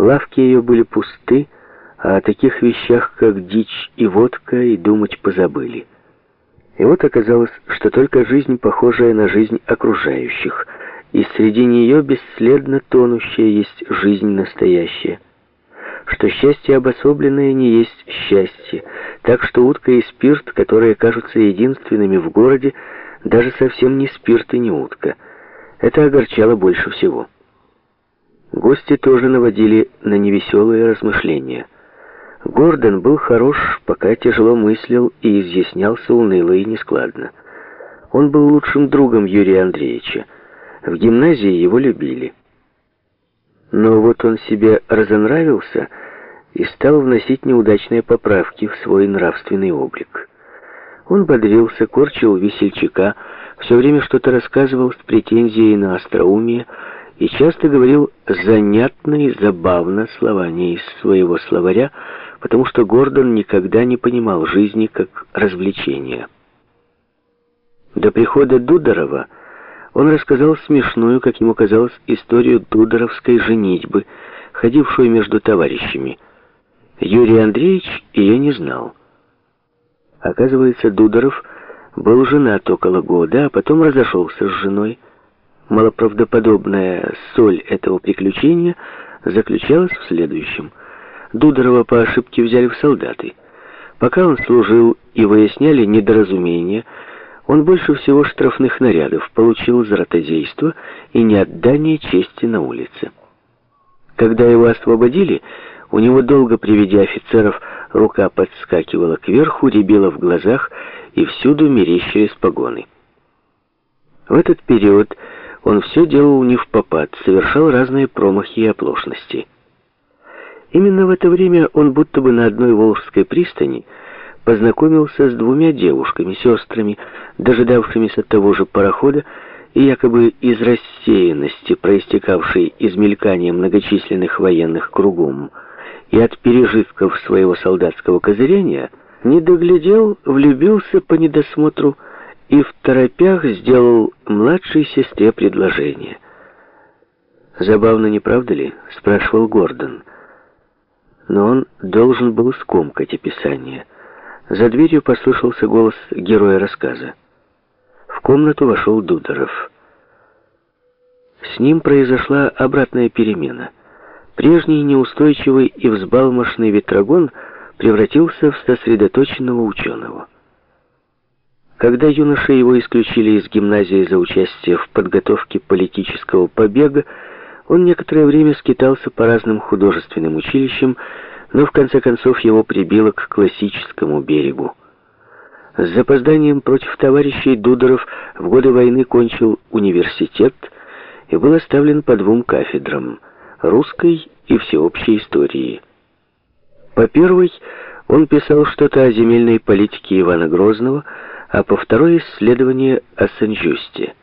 Лавки ее были пусты, а о таких вещах, как дичь и водка, и думать позабыли. И вот оказалось, что только жизнь, похожая на жизнь окружающих, и среди нее бесследно тонущая есть жизнь настоящая. Что счастье обособленное не есть счастье, так что утка и спирт, которые кажутся единственными в городе, даже совсем не спирт и не утка. Это огорчало больше всего. Гости тоже наводили на невеселые размышления – Гордон был хорош, пока тяжело мыслил и изъяснялся уныло и нескладно. Он был лучшим другом Юрия Андреевича. В гимназии его любили. Но вот он себе разонравился и стал вносить неудачные поправки в свой нравственный облик. Он бодрился, корчил весельчака, все время что-то рассказывал с претензией на остроумие и часто говорил занятно и забавно слова не из своего словаря, потому что Гордон никогда не понимал жизни как развлечения. До прихода Дудорова он рассказал смешную, как ему казалось, историю Дудоровской женитьбы, ходившую между товарищами. Юрий Андреевич ее не знал. Оказывается, Дудоров был женат около года, а потом разошелся с женой. Малоправдоподобная соль этого приключения заключалась в следующем – Дудорова по ошибке взяли в солдаты. Пока он служил и выясняли недоразумения, он больше всего штрафных нарядов получил за ротозейство и неотдание чести на улице. Когда его освободили, у него долго при виде офицеров рука подскакивала кверху, рябила в глазах и всюду мерещились погоны. В этот период он все делал не в попад, совершал разные промахи и оплошности. Именно в это время он будто бы на одной Волжской пристани познакомился с двумя девушками, сестрами, дожидавшимися того же парохода, и якобы из рассеянности, проистекавшей из мелькания многочисленных военных кругом, и от пережитков своего солдатского козыряния, не доглядел, влюбился по недосмотру и в торопях сделал младшей сестре предложение. «Забавно, не правда ли?» — спрашивал Гордон но он должен был скомкать описание. За дверью послышался голос героя рассказа. В комнату вошел Дудоров. С ним произошла обратная перемена. Прежний неустойчивый и взбалмошный ветрогон превратился в сосредоточенного ученого. Когда юноши его исключили из гимназии за участие в подготовке политического побега, он некоторое время скитался по разным художественным училищам, но в конце концов его прибило к классическому берегу. С запозданием против товарищей Дудоров в годы войны кончил университет и был оставлен по двум кафедрам – русской и всеобщей истории. По первой он писал что-то о земельной политике Ивана Грозного, а по второй – исследование о Сен-Жюсте –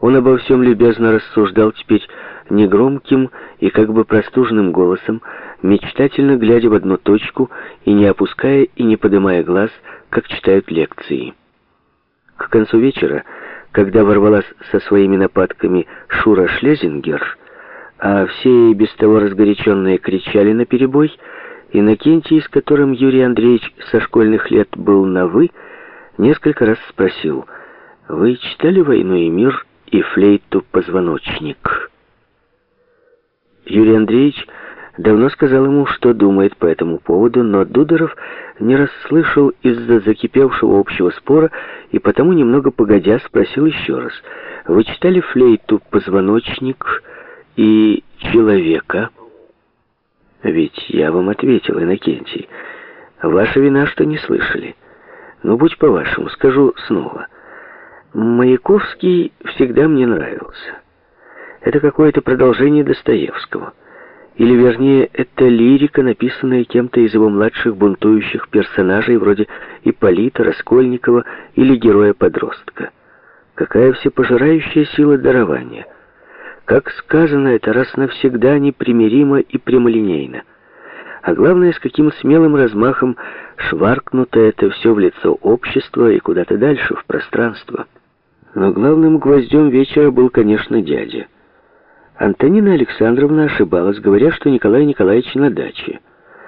он обо всем любезно рассуждал теперь негромким и как бы простуженным голосом, мечтательно глядя в одну точку и не опуская и не поднимая глаз, как читают лекции. К концу вечера, когда ворвалась со своими нападками Шура Шлезингер, а все и без того разгоряченные кричали на перебой, Иннокентий, с которым Юрий Андреевич со школьных лет был на «вы», несколько раз спросил, «Вы читали «Войну и мир» и флейту позвоночник. Юрий Андреевич давно сказал ему, что думает по этому поводу, но Дудоров не расслышал из-за закипевшего общего спора и потому, немного погодя, спросил еще раз. «Вы читали флейту позвоночник и человека?» «Ведь я вам ответил, Иннокентий. Ваша вина, что не слышали. Ну, будь по-вашему, скажу снова». Маяковский всегда мне нравился. Это какое-то продолжение Достоевского. Или, вернее, это лирика, написанная кем-то из его младших бунтующих персонажей, вроде Ипполита, Раскольникова или героя-подростка. Какая всепожирающая сила дарования. Как сказано это раз навсегда непримиримо и прямолинейно. А главное, с каким смелым размахом шваркнуто это все в лицо общества и куда-то дальше, в пространство. Но главным гвоздем вечера был, конечно, дядя. Антонина Александровна ошибалась, говоря, что Николай Николаевич на даче.